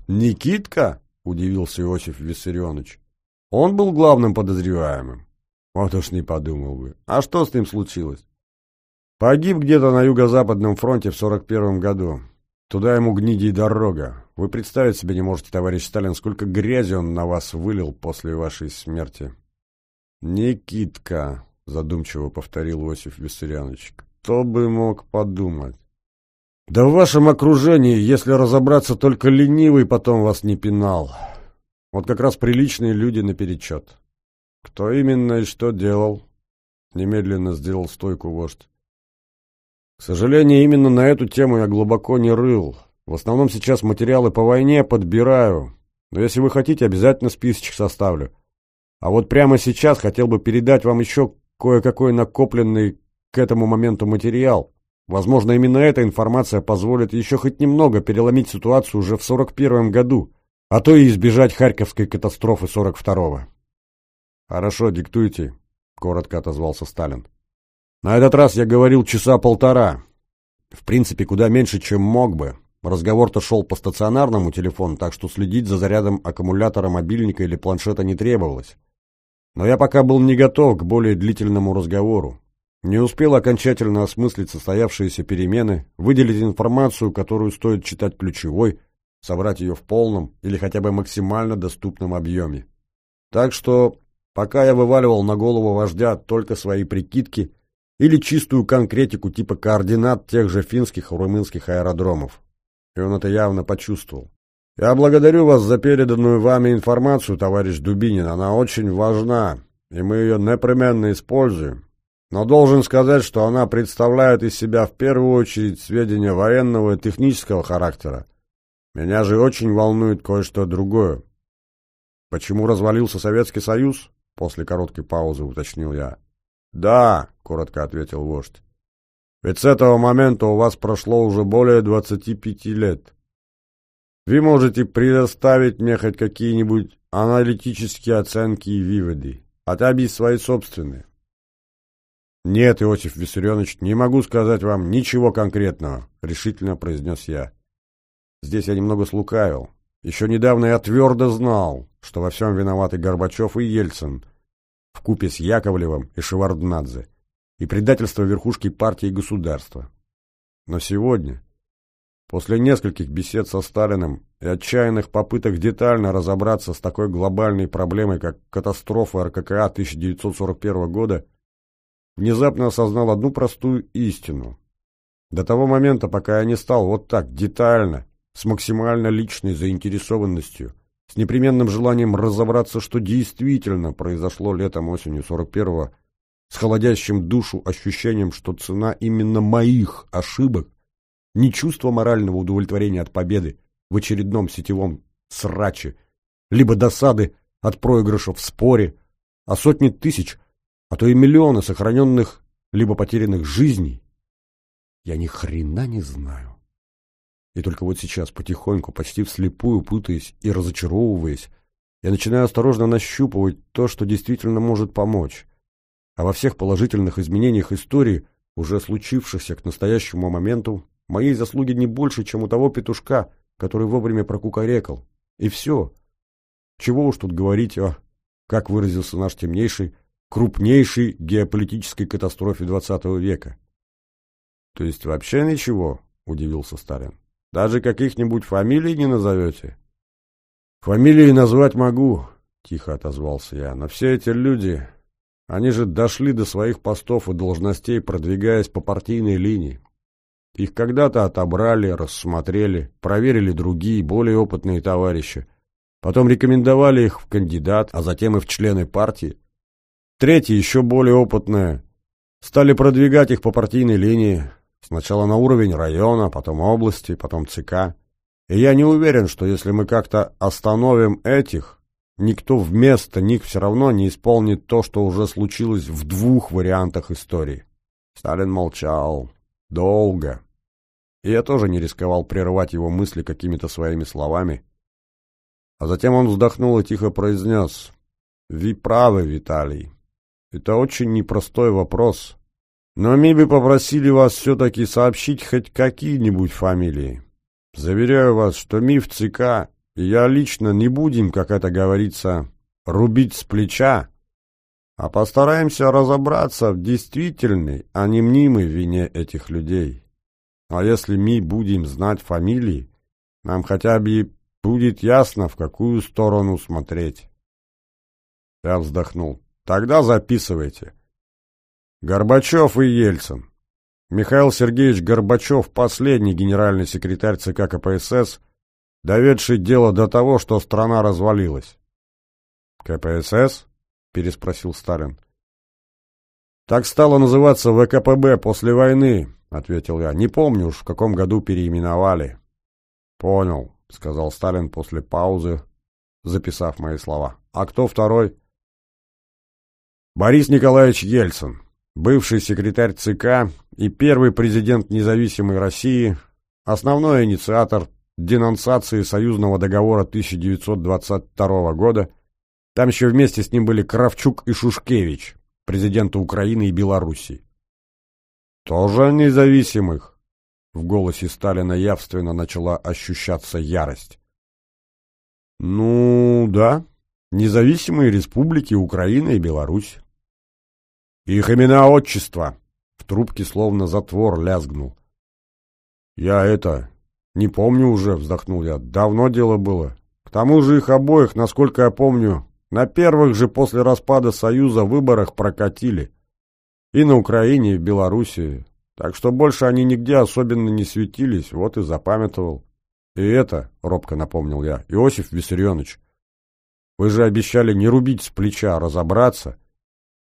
S1: «Никитка?» — удивился Иосиф Виссарионович. «Он был главным подозреваемым». Вот уж не подумал бы. А что с ним случилось? Погиб где-то на юго-западном фронте в сорок первом году. Туда ему гниди дорога. Вы представить себе не можете, товарищ Сталин, сколько грязи он на вас вылил после вашей смерти. Никитка, задумчиво повторил Иосиф Виссарионович. Кто бы мог подумать? Да в вашем окружении, если разобраться, только ленивый потом вас не пинал. Вот как раз приличные люди наперечет. Кто именно и что делал? Немедленно сделал стойку вождь. К сожалению, именно на эту тему я глубоко не рыл. В основном сейчас материалы по войне подбираю. Но если вы хотите, обязательно списочек составлю. А вот прямо сейчас хотел бы передать вам еще кое-какой накопленный к этому моменту материал. Возможно, именно эта информация позволит еще хоть немного переломить ситуацию уже в 41 году, а то и избежать Харьковской катастрофы 42-го. «Хорошо, диктуйте», — коротко отозвался Сталин. На этот раз я говорил часа полтора. В принципе, куда меньше, чем мог бы. Разговор-то шел по стационарному телефону, так что следить за зарядом аккумулятора мобильника или планшета не требовалось. Но я пока был не готов к более длительному разговору. Не успел окончательно осмыслить состоявшиеся перемены, выделить информацию, которую стоит считать ключевой, собрать ее в полном или хотя бы максимально доступном объеме. Так что, пока я вываливал на голову вождя только свои прикидки или чистую конкретику типа координат тех же финских и румынских аэродромов, и он это явно почувствовал. Я благодарю вас за переданную вами информацию, товарищ Дубинин, она очень важна, и мы ее непременно используем. Но должен сказать, что она представляет из себя в первую очередь сведения военного и технического характера. Меня же очень волнует кое-что другое. Почему развалился Советский Союз? После короткой паузы уточнил я. Да, коротко ответил вождь. Ведь с этого момента у вас прошло уже более 25 лет. Вы можете предоставить мне хоть какие-нибудь аналитические оценки и выводы, хотя бы свои собственные. «Нет, Иосиф Виссарионович, не могу сказать вам ничего конкретного», — решительно произнес я. Здесь я немного слукавил. Еще недавно я твердо знал, что во всем виноваты Горбачев и Ельцин, вкупе с Яковлевым и Шеварднадзе, и предательство верхушки партии и государства. Но сегодня, после нескольких бесед со Сталиным и отчаянных попыток детально разобраться с такой глобальной проблемой, как катастрофа РККА 1941 года, внезапно осознал одну простую истину. До того момента, пока я не стал вот так детально, с максимально личной заинтересованностью, с непременным желанием разобраться, что действительно произошло летом-осенью 41-го, с холодящим душу ощущением, что цена именно моих ошибок, не чувство морального удовлетворения от победы в очередном сетевом сраче, либо досады от проигрыша в споре, а сотни тысяч – а то и миллионы сохраненных либо потерянных жизней, я ни хрена не знаю. И только вот сейчас, потихоньку, почти вслепую путаясь и разочаровываясь, я начинаю осторожно нащупывать то, что действительно может помочь. А во всех положительных изменениях истории, уже случившихся к настоящему моменту, моей заслуги не больше, чем у того петушка, который вовремя прокукарекал. И все. Чего уж тут говорить о, как выразился наш темнейший, крупнейшей геополитической катастрофе XX века. То есть вообще ничего, удивился Сталин. Даже каких-нибудь фамилий не назовете? Фамилии назвать могу, тихо отозвался я, но все эти люди, они же дошли до своих постов и должностей, продвигаясь по партийной линии. Их когда-то отобрали, рассмотрели, проверили другие, более опытные товарищи. Потом рекомендовали их в кандидат, а затем и в члены партии. Третьи, еще более опытные, стали продвигать их по партийной линии, сначала на уровень района, потом области, потом ЦК. И я не уверен, что если мы как-то остановим этих, никто вместо них все равно не исполнит то, что уже случилось в двух вариантах истории. Сталин молчал. Долго. И я тоже не рисковал прерывать его мысли какими-то своими словами. А затем он вздохнул и тихо произнес «Ви правы, Виталий. Это очень непростой вопрос. Но мы бы попросили вас все-таки сообщить хоть какие-нибудь фамилии. Заверяю вас, что в ЦК я лично не будем, как это говорится, рубить с плеча, а постараемся разобраться в действительной, а не мнимой вине этих людей. А если мы будем знать фамилии, нам хотя бы будет ясно, в какую сторону смотреть. Я вздохнул. Тогда записывайте. Горбачев и Ельцин. Михаил Сергеевич Горбачев – последний генеральный секретарь ЦК КПСС, доведший дело до того, что страна развалилась. «КПСС?» – переспросил Сталин. «Так стало называться ВКПБ после войны», — ответил я. «Не помню уж, в каком году переименовали». «Понял», — сказал Сталин после паузы, записав мои слова. «А кто второй?» Борис Николаевич Ельцин, бывший секретарь ЦК и первый президент независимой России, основной инициатор денонсации союзного договора 1922 года. Там еще вместе с ним были Кравчук и Шушкевич, президенты Украины и Белоруссии. Тоже независимых. В голосе Сталина явственно начала ощущаться ярость. Ну, да, независимые республики Украина и Беларусь. Их имена отчества. В трубке словно затвор лязгнул. Я это... Не помню уже, вздохнул я. Давно дело было. К тому же их обоих, насколько я помню, на первых же после распада Союза выборах прокатили. И на Украине, и в Белоруссии. Так что больше они нигде особенно не светились, вот и запамятовал. И это, робко напомнил я, Иосиф Виссарионович, вы же обещали не рубить с плеча, а разобраться.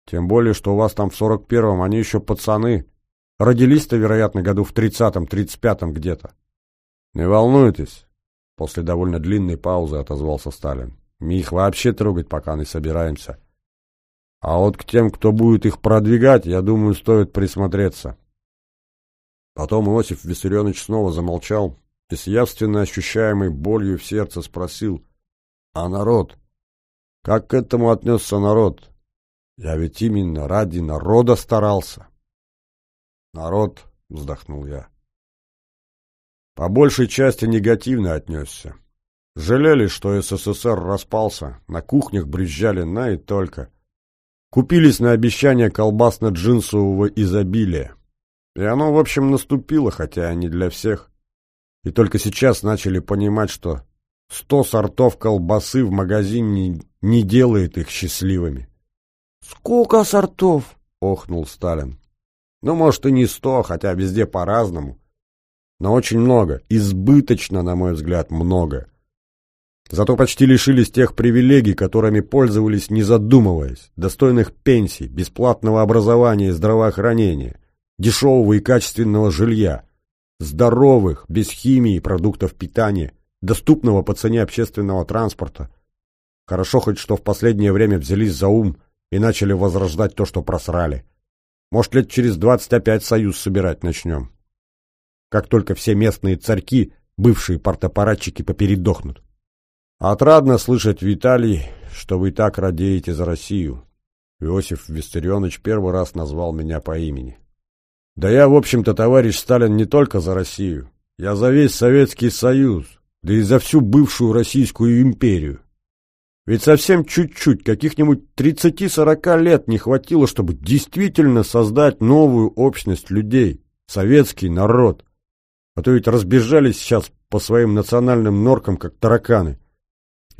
S1: Тем более, что у вас там в сорок первом они еще пацаны. Родились-то, вероятно, году в тридцатом, тридцать пятом где-то. Не волнуйтесь, после довольно длинной паузы отозвался Сталин. Мы их вообще трогать пока не собираемся. А вот к тем, кто будет их продвигать, я думаю, стоит присмотреться. Потом Иосиф Виссарионович снова замолчал и с явственно ощущаемой болью в сердце спросил, «А народ? Как к этому отнесся народ? Я ведь именно ради народа старался». «Народ», — вздохнул я, — «по большей части негативно отнесся. Жалели, что СССР распался, на кухнях брюзжали на и только. Купились на обещание колбасно-джинсового изобилия. И оно, в общем, наступило, хотя и не для всех. И только сейчас начали понимать, что сто сортов колбасы в магазине не делает их счастливыми.
S2: «Сколько сортов?»
S1: — охнул Сталин. «Ну, может, и не сто, хотя везде по-разному. Но очень много, избыточно, на мой взгляд, много. Зато почти лишились тех привилегий, которыми пользовались, не задумываясь, достойных пенсий, бесплатного образования и здравоохранения, дешевого и качественного жилья, здоровых, без химии продуктов питания, доступного по цене общественного транспорта. Хорошо хоть что в последнее время взялись за ум и начали возрождать то, что просрали. Может, лет через двадцать опять союз собирать начнем. Как только все местные царьки, бывшие партапаратчики, попередохнут. Отрадно слышать, Виталий, что вы так радеете за Россию. Иосиф Виссарионович первый раз назвал меня по имени. Да я, в общем-то, товарищ Сталин, не только за Россию. Я за весь Советский Союз, да и за всю бывшую Российскую империю. Ведь совсем чуть-чуть, каких-нибудь 30-40 лет не хватило, чтобы действительно создать новую общность людей, советский народ. А то ведь разбежались сейчас по своим национальным норкам, как тараканы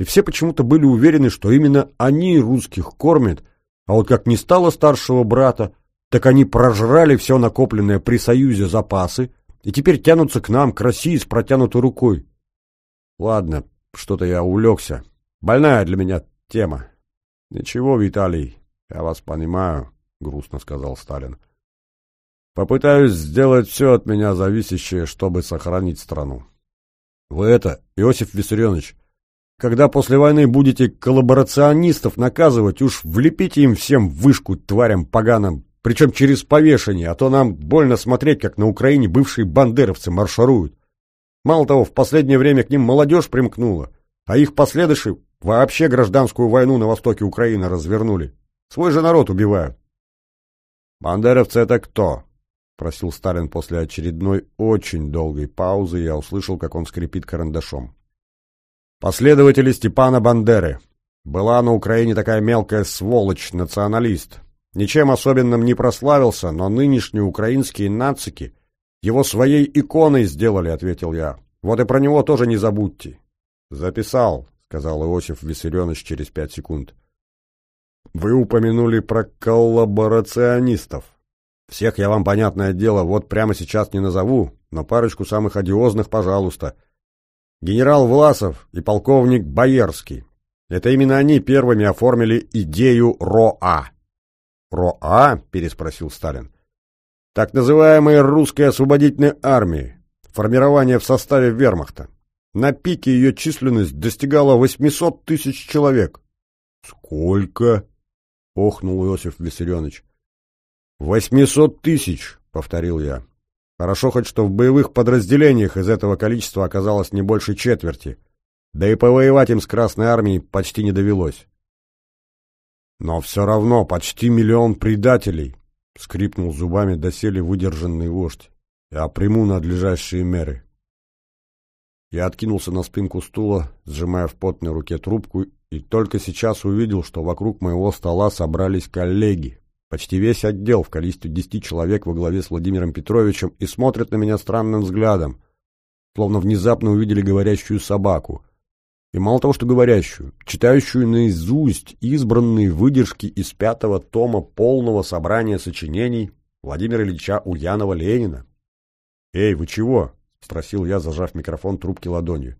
S1: и все почему-то были уверены, что именно они русских кормят, а вот как не стало старшего брата, так они прожрали все накопленное при Союзе запасы и теперь тянутся к нам, к России с протянутой рукой. Ладно, что-то я увлекся. Больная для меня тема. Ничего, Виталий, я вас понимаю, грустно сказал Сталин. Попытаюсь сделать все от меня зависящее, чтобы сохранить страну. Вы это, Иосиф Виссарионович, когда после войны будете коллаборационистов наказывать, уж влепите им всем вышку, тварям поганым, причем через повешение, а то нам больно смотреть, как на Украине бывшие бандеровцы маршируют. Мало того, в последнее время к ним молодежь примкнула, а их последующие вообще гражданскую войну на востоке Украины развернули. Свой же народ убивают. «Бандеровцы — это кто?» — просил Сталин после очередной очень долгой паузы, я услышал, как он скрипит карандашом. Последователи Степана Бандеры. Была на Украине такая мелкая сволочь, националист. Ничем особенным не прославился, но нынешние украинские нацики его своей иконой сделали, ответил я. Вот и про него тоже не забудьте. Записал, сказал Иосиф Виссарионович через пять секунд. Вы упомянули про коллаборационистов. Всех я вам, понятное дело, вот прямо сейчас не назову, но парочку самых одиозных, пожалуйста — генерал Власов и полковник Боерский. Это именно они первыми оформили идею РОА. «РОА?» – переспросил Сталин. «Так называемая русская освободительная армия, формирование в составе вермахта. На пике ее численность достигала 800 тысяч человек». «Сколько?» – охнул Иосиф Виссарионович. «Восьмисот тысяч», — повторил я. Хорошо хоть, что в боевых подразделениях из этого количества оказалось не больше четверти, да и повоевать им с Красной Армией почти не довелось. Но все равно почти миллион предателей, — скрипнул зубами доселе выдержанный вождь. Я приму надлежащие меры. Я откинулся на спинку стула, сжимая в потной руке трубку, и только сейчас увидел, что вокруг моего стола собрались коллеги, Почти весь отдел в количестве десяти человек во главе с Владимиром Петровичем и смотрят на меня странным взглядом, словно внезапно увидели говорящую собаку. И мало того, что говорящую, читающую наизусть избранные выдержки из пятого тома полного собрания сочинений Владимира Ильича Ульянова-Ленина. «Эй, вы чего?» — спросил я, зажав микрофон трубки ладонью.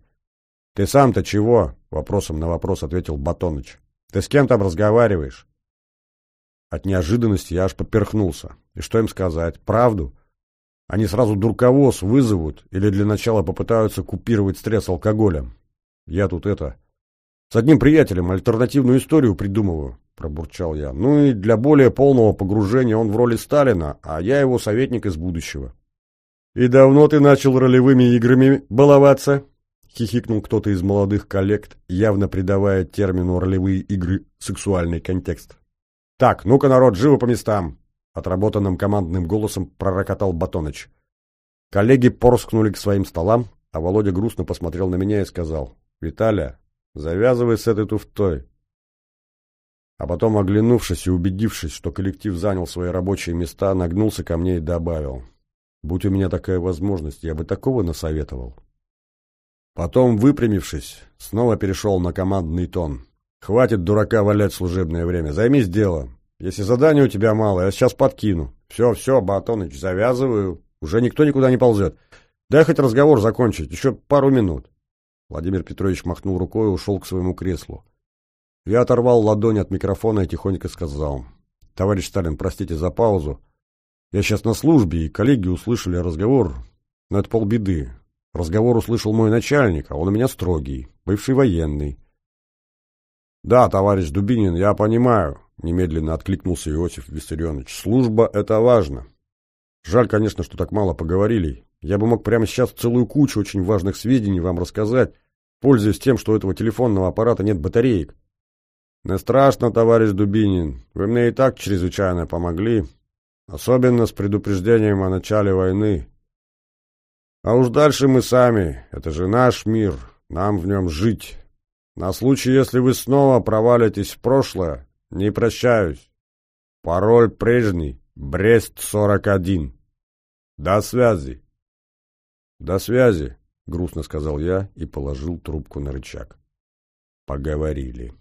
S1: «Ты сам-то чего?» — вопросом на вопрос ответил Батоныч. «Ты с кем там разговариваешь?» От неожиданности я аж поперхнулся. И что им сказать? Правду? Они сразу дурковоз вызовут или для начала попытаются купировать стресс алкоголем. Я тут это... С одним приятелем альтернативную историю придумываю, пробурчал я. Ну и для более полного погружения он в роли Сталина, а я его советник из будущего. И давно ты начал ролевыми играми баловаться? Хихикнул кто-то из молодых коллег, явно придавая термину ролевые игры сексуальный контекст. «Так, ну-ка, народ, живо по местам!» Отработанным командным голосом пророкотал Батоныч. Коллеги порскнули к своим столам, а Володя грустно посмотрел на меня и сказал, «Виталя, завязывай с этой туфтой». А потом, оглянувшись и убедившись, что коллектив занял свои рабочие места, нагнулся ко мне и добавил, «Будь у меня такая возможность, я бы такого насоветовал». Потом, выпрямившись, снова перешел на командный тон. Хватит дурака валять служебное время. Займись делом. Если задания у тебя мало, я сейчас подкину. Все, все, Батоныч, завязываю. Уже никто никуда не ползет. Дай хоть разговор закончить. Еще пару минут. Владимир Петрович махнул рукой и ушел к своему креслу. Я оторвал ладонь от микрофона и тихонько сказал. Товарищ Сталин, простите за паузу. Я сейчас на службе, и коллеги услышали разговор. Но это полбеды. Разговор услышал мой начальник, а он у меня строгий, бывший военный. «Да, товарищ Дубинин, я понимаю», — немедленно откликнулся Иосиф Виссарионович. «Служба — это важно. Жаль, конечно, что так мало поговорили. Я бы мог прямо сейчас целую кучу очень важных сведений вам рассказать, пользуясь тем, что у этого телефонного аппарата нет батареек. Не страшно, товарищ Дубинин, вы мне и так чрезвычайно помогли, особенно с предупреждением о начале войны. А уж дальше мы сами, это же наш мир, нам в нем жить». На случай, если вы снова провалитесь в прошлое, не прощаюсь. Пароль прежний, Брест-41. До связи. До связи, грустно сказал я и положил трубку на рычаг. Поговорили.